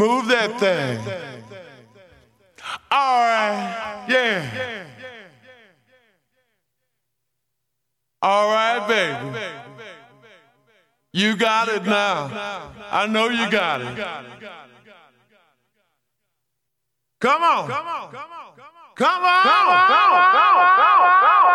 Move that thing. All right. Yeah. All right, baby. You got it now. I know you got it. Come on. Come on. Come on. Come on. Come on. Come on. a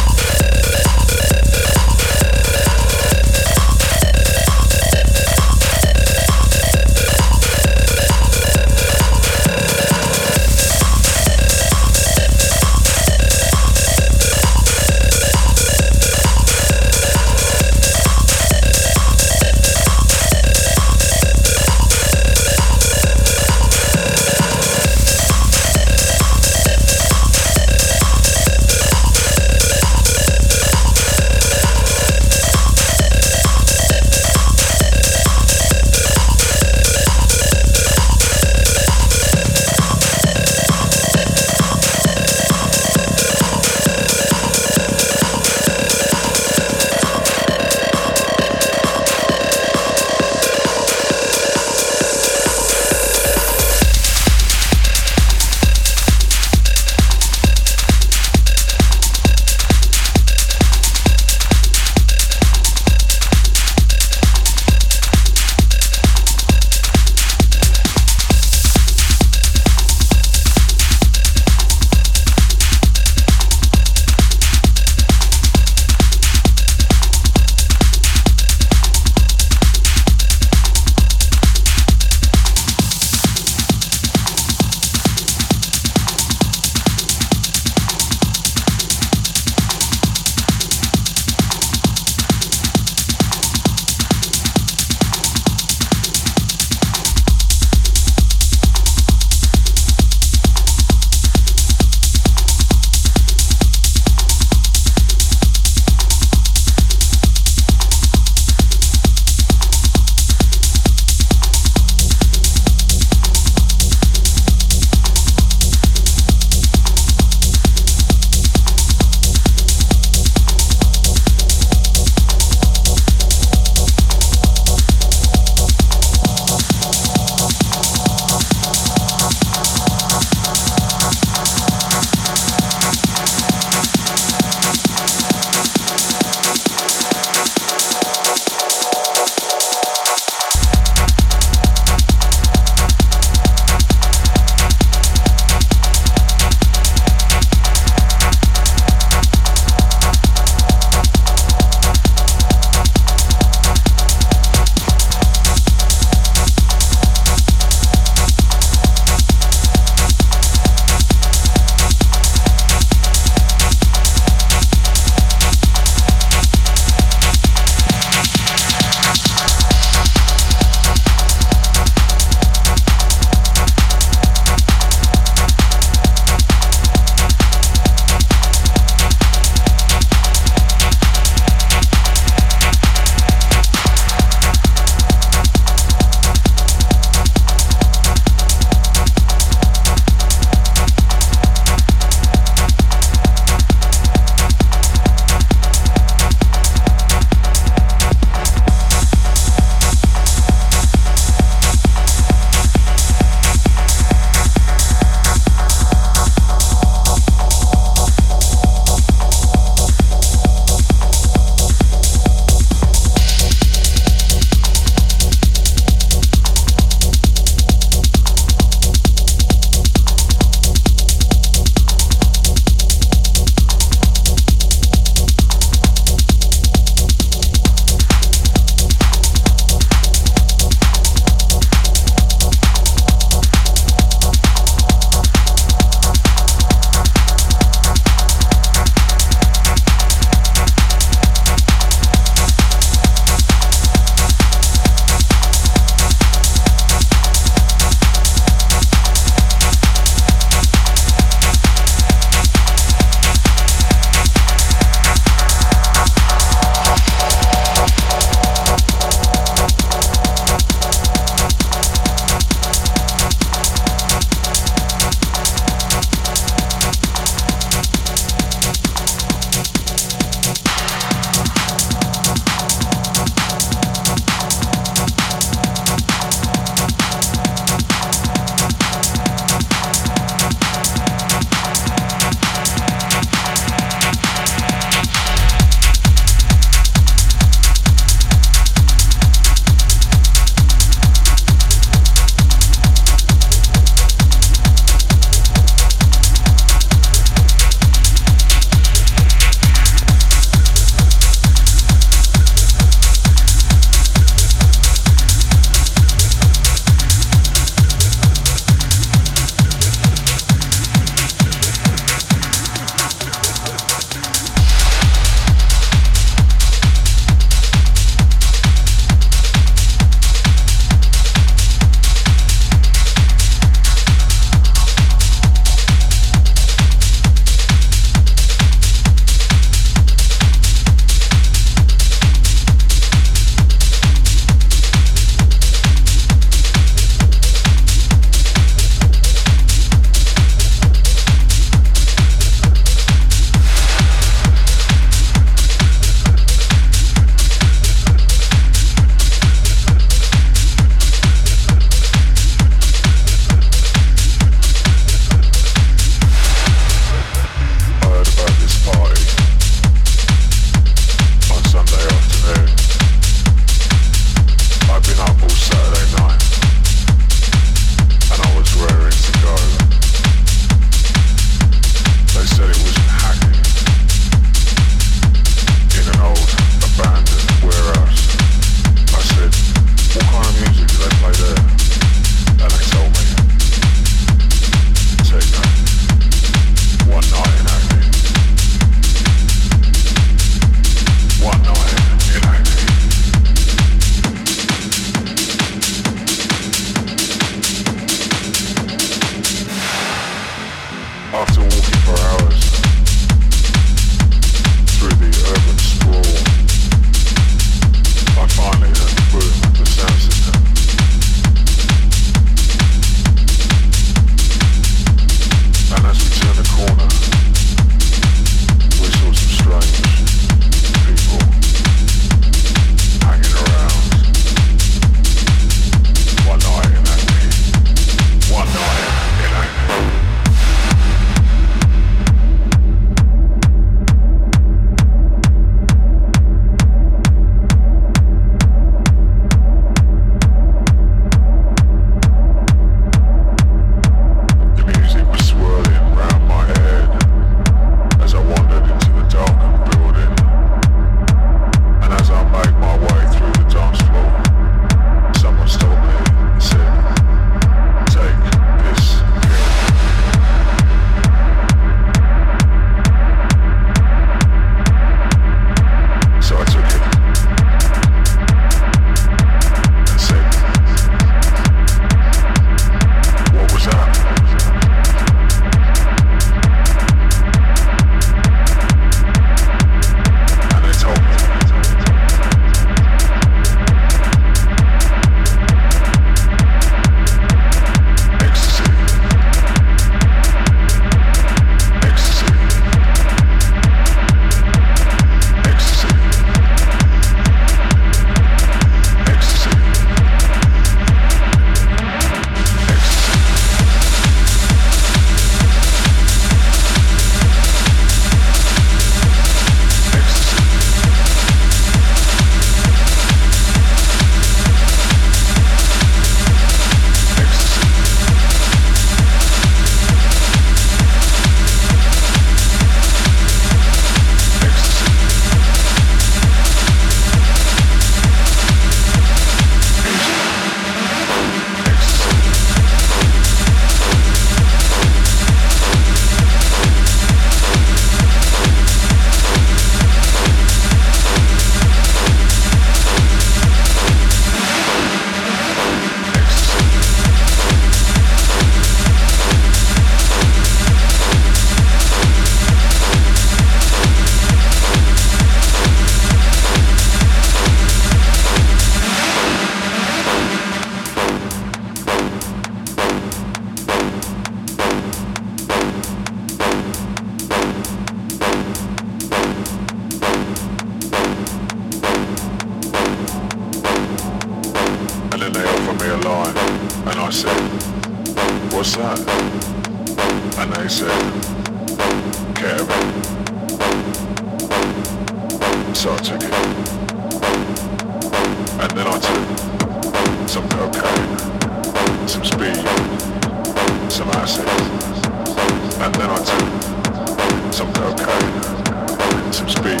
some speed,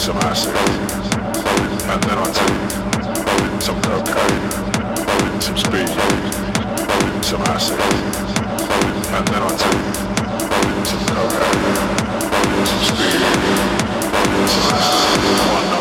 some acid. And then I took some cocaine, some speed, some acid. And then I took some cocaine, some speed, some acid.